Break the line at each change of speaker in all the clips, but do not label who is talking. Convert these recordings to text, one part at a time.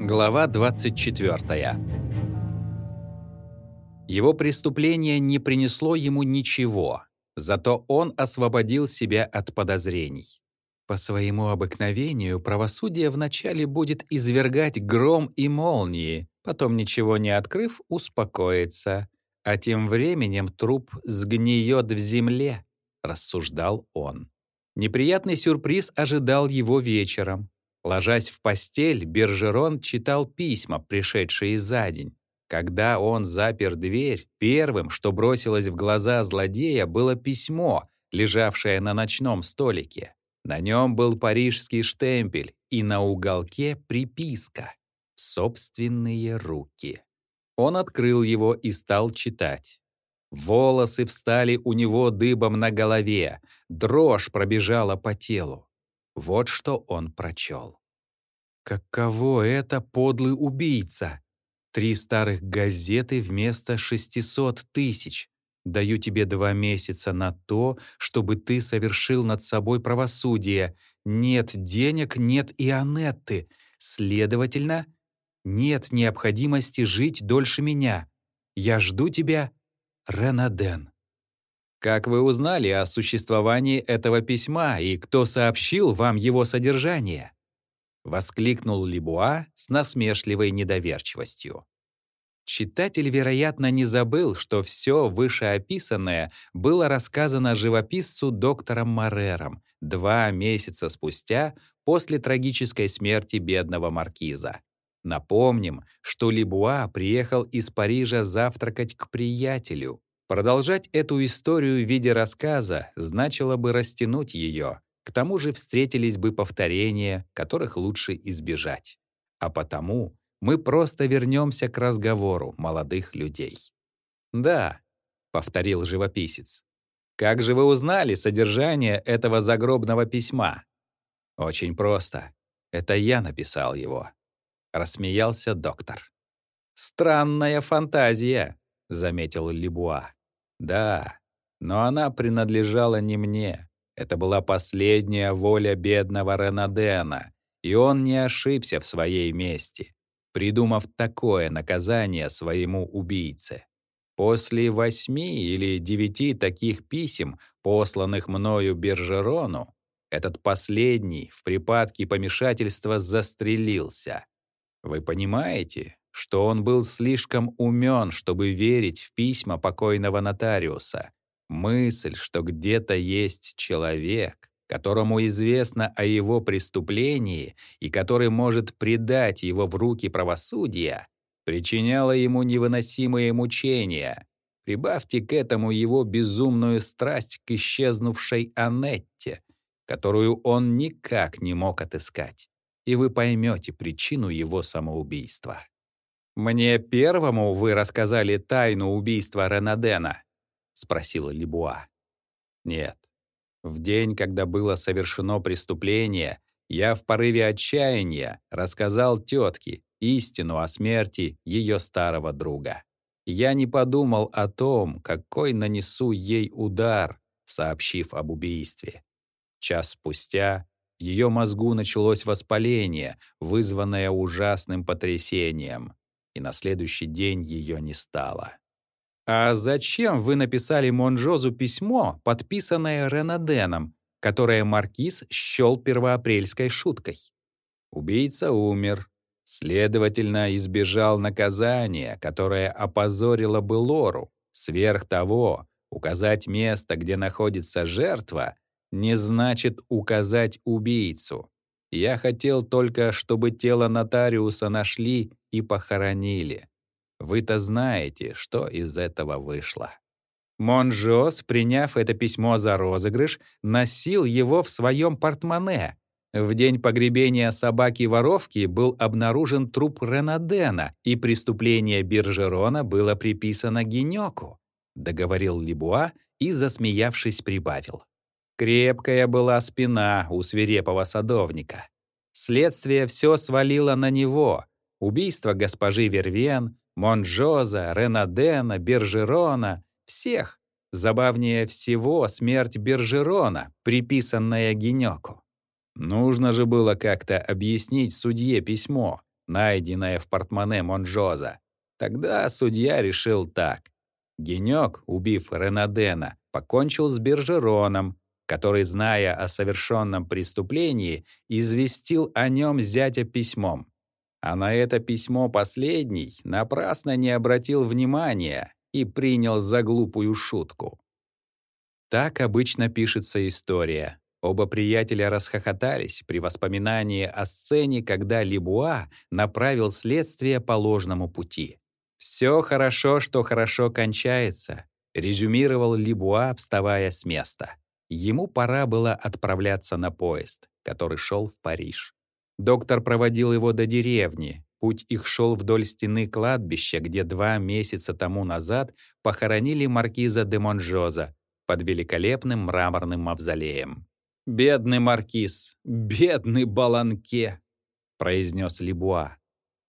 Глава 24. Его преступление не принесло ему ничего, зато он освободил себя от подозрений. По своему обыкновению правосудие вначале будет извергать гром и молнии, потом, ничего не открыв, успокоится, а тем временем труп сгниет в земле, рассуждал он. Неприятный сюрприз ожидал его вечером. Ложась в постель, Бержерон читал письма, пришедшие за день. Когда он запер дверь, первым, что бросилось в глаза злодея, было письмо, лежавшее на ночном столике. На нем был парижский штемпель и на уголке приписка «Собственные руки». Он открыл его и стал читать. Волосы встали у него дыбом на голове, дрожь пробежала по телу. Вот что он прочел. Каково это, подлый убийца? Три старых газеты вместо 600 тысяч. Даю тебе два месяца на то, чтобы ты совершил над собой правосудие. Нет денег, нет и Анетты. Следовательно, нет необходимости жить дольше меня. Я жду тебя, Ренаден. Как вы узнали о существовании этого письма и кто сообщил вам его содержание? Воскликнул Либуа с насмешливой недоверчивостью. Читатель, вероятно, не забыл, что все вышеописанное было рассказано живописцу доктором Морером два месяца спустя после трагической смерти бедного маркиза. Напомним, что Либуа приехал из Парижа завтракать к приятелю, Продолжать эту историю в виде рассказа значило бы растянуть ее. К тому же встретились бы повторения, которых лучше избежать. А потому мы просто вернемся к разговору молодых людей. «Да», — повторил живописец, «как же вы узнали содержание этого загробного письма?» «Очень просто. Это я написал его», — рассмеялся доктор. «Странная фантазия», — заметил Лебуа. Да, но она принадлежала не мне. Это была последняя воля бедного Ренадена, и он не ошибся в своей мести, придумав такое наказание своему убийце. После восьми или девяти таких писем, посланных мною Бержерону, этот последний в припадке помешательства застрелился. Вы понимаете, что он был слишком умен, чтобы верить в письма покойного нотариуса. Мысль, что где-то есть человек, которому известно о его преступлении и который может предать его в руки правосудия, причиняла ему невыносимые мучения. Прибавьте к этому его безумную страсть к исчезнувшей Анетте, которую он никак не мог отыскать, и вы поймете причину его самоубийства. «Мне первому вы рассказали тайну убийства Ренадена?» — спросила Либуа. «Нет. В день, когда было совершено преступление, я в порыве отчаяния рассказал тетке истину о смерти ее старого друга. Я не подумал о том, какой нанесу ей удар, сообщив об убийстве. Час спустя ее мозгу началось воспаление, вызванное ужасным потрясением и на следующий день ее не стало. «А зачем вы написали Монжозу письмо, подписанное Ренаденом, которое Маркиз счел первоапрельской шуткой?» Убийца умер, следовательно, избежал наказания, которое опозорило бы Лору. Сверх того, указать место, где находится жертва, не значит указать убийцу. Я хотел только, чтобы тело нотариуса нашли и похоронили. Вы-то знаете, что из этого вышло. Монжос, приняв это письмо за розыгрыш, носил его в своем портмоне. В день погребения собаки-воровки был обнаружен труп Ренадена, и преступление Биржерона было приписано Генёку, договорил Либуа и, засмеявшись, прибавил. Крепкая была спина у свирепого садовника. Следствие все свалило на него. Убийство госпожи Вервен, Монжоза, Ренадена, Бержерона — всех. Забавнее всего смерть Бержерона, приписанная Генёку. Нужно же было как-то объяснить судье письмо, найденное в портмоне Монжоза. Тогда судья решил так. Генек, убив Ренадена, покончил с Бержероном, который, зная о совершенном преступлении, известил о нем зятя письмом. А на это письмо последний напрасно не обратил внимания и принял за глупую шутку. Так обычно пишется история. Оба приятеля расхохотались при воспоминании о сцене, когда Либуа направил следствие по ложному пути. «Все хорошо, что хорошо кончается», — резюмировал Либуа, вставая с места. Ему пора было отправляться на поезд, который шел в Париж. Доктор проводил его до деревни. Путь их шел вдоль стены кладбища, где два месяца тому назад похоронили маркиза де Монжоза под великолепным мраморным мавзолеем. «Бедный маркиз, бедный Баланке!» — произнес Либуа.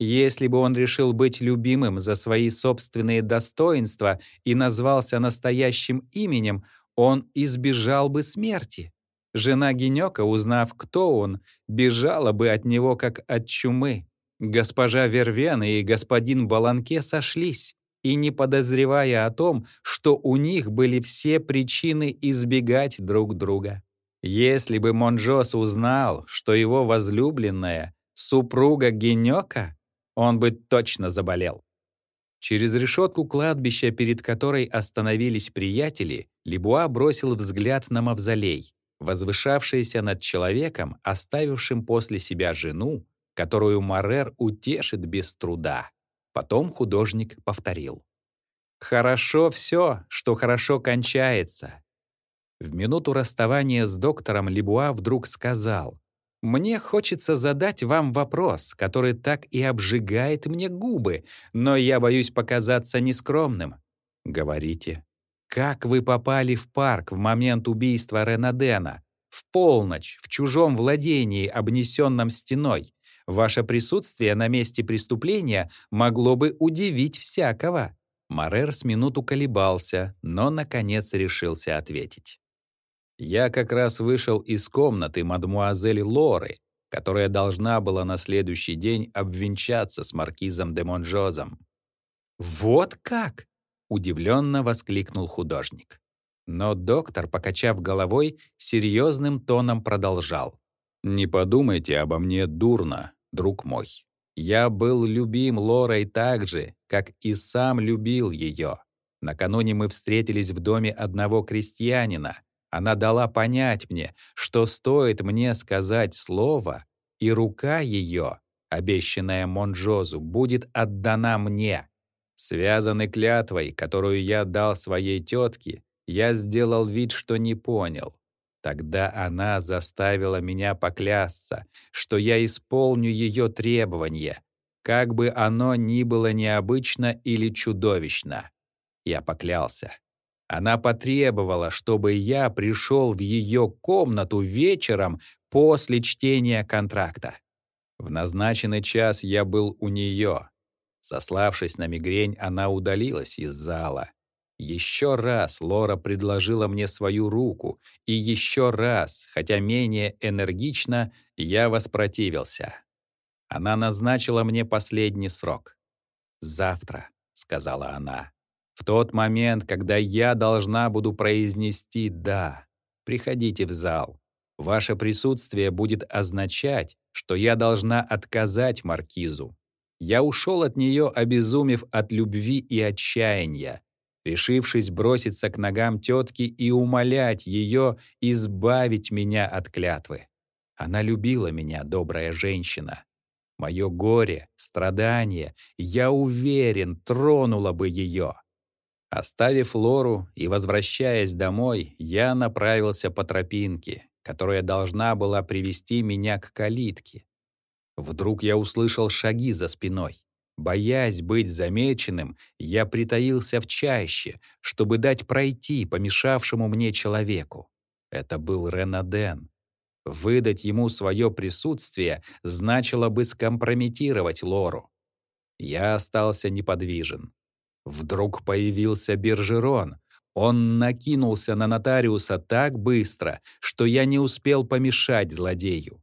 Если бы он решил быть любимым за свои собственные достоинства и назвался настоящим именем, он избежал бы смерти. Жена Генёка, узнав, кто он, бежала бы от него, как от чумы. Госпожа Вервен и господин Баланке сошлись, и не подозревая о том, что у них были все причины избегать друг друга. Если бы Монжос узнал, что его возлюбленная — супруга Генёка, он бы точно заболел. Через решетку кладбища, перед которой остановились приятели, Лебуа бросил взгляд на мавзолей, возвышавшийся над человеком, оставившим после себя жену, которую Марер утешит без труда. Потом художник повторил. «Хорошо все, что хорошо кончается». В минуту расставания с доктором Лебуа вдруг сказал, «Мне хочется задать вам вопрос, который так и обжигает мне губы, но я боюсь показаться нескромным». «Говорите». Как вы попали в парк в момент убийства Ренадена? В полночь, в чужом владении, обнесенном стеной. Ваше присутствие на месте преступления могло бы удивить всякого. Марер с минуту колебался, но, наконец, решился ответить. «Я как раз вышел из комнаты мадмуазель Лоры, которая должна была на следующий день обвенчаться с маркизом де Монжозом». «Вот как!» Удивленно воскликнул художник. Но доктор, покачав головой, серьезным тоном продолжал. «Не подумайте обо мне дурно, друг мой. Я был любим Лорой так же, как и сам любил ее. Накануне мы встретились в доме одного крестьянина. Она дала понять мне, что стоит мне сказать слово, и рука ее, обещанная Монжозу, будет отдана мне. Связанный клятвой, которую я дал своей тетке, я сделал вид, что не понял. Тогда она заставила меня поклясться, что я исполню ее требования, как бы оно ни было необычно или чудовищно. Я поклялся. Она потребовала, чтобы я пришел в ее комнату вечером после чтения контракта. В назначенный час я был у нее, Сославшись на мигрень, она удалилась из зала. Еще раз Лора предложила мне свою руку, и еще раз, хотя менее энергично, я воспротивился. Она назначила мне последний срок. «Завтра», — сказала она, — «в тот момент, когда я должна буду произнести «да», приходите в зал. Ваше присутствие будет означать, что я должна отказать Маркизу, я ушел от нее, обезумев от любви и отчаяния, решившись броситься к ногам тетки и умолять ее избавить меня от клятвы. Она любила меня, добрая женщина. Мое горе, страдание, я уверен, тронуло бы ее. Оставив Лору и возвращаясь домой, я направился по тропинке, которая должна была привести меня к калитке. Вдруг я услышал шаги за спиной. Боясь быть замеченным, я притаился в чаще, чтобы дать пройти помешавшему мне человеку. Это был Ренаден. Выдать ему свое присутствие значило бы скомпрометировать Лору. Я остался неподвижен. Вдруг появился Бержерон. Он накинулся на нотариуса так быстро, что я не успел помешать злодею.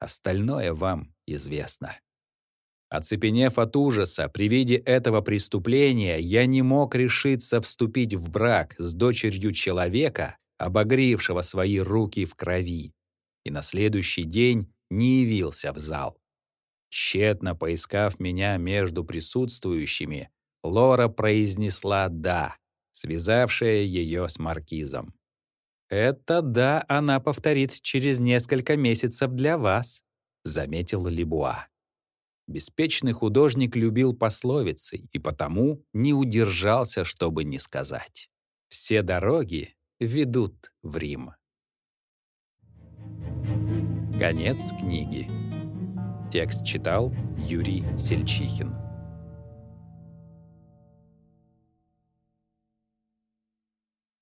Остальное вам известно. Оцепенев от ужаса при виде этого преступления, я не мог решиться вступить в брак с дочерью человека, обогревшего свои руки в крови, и на следующий день не явился в зал. Тщетно поискав меня между присутствующими, Лора произнесла «да», связавшая ее с маркизом. «Это «да» она повторит через несколько месяцев для вас», — заметил Лебуа. Беспечный художник любил пословицы и потому не удержался, чтобы не сказать. «Все дороги ведут в Рим». Конец книги. Текст читал Юрий Сельчихин.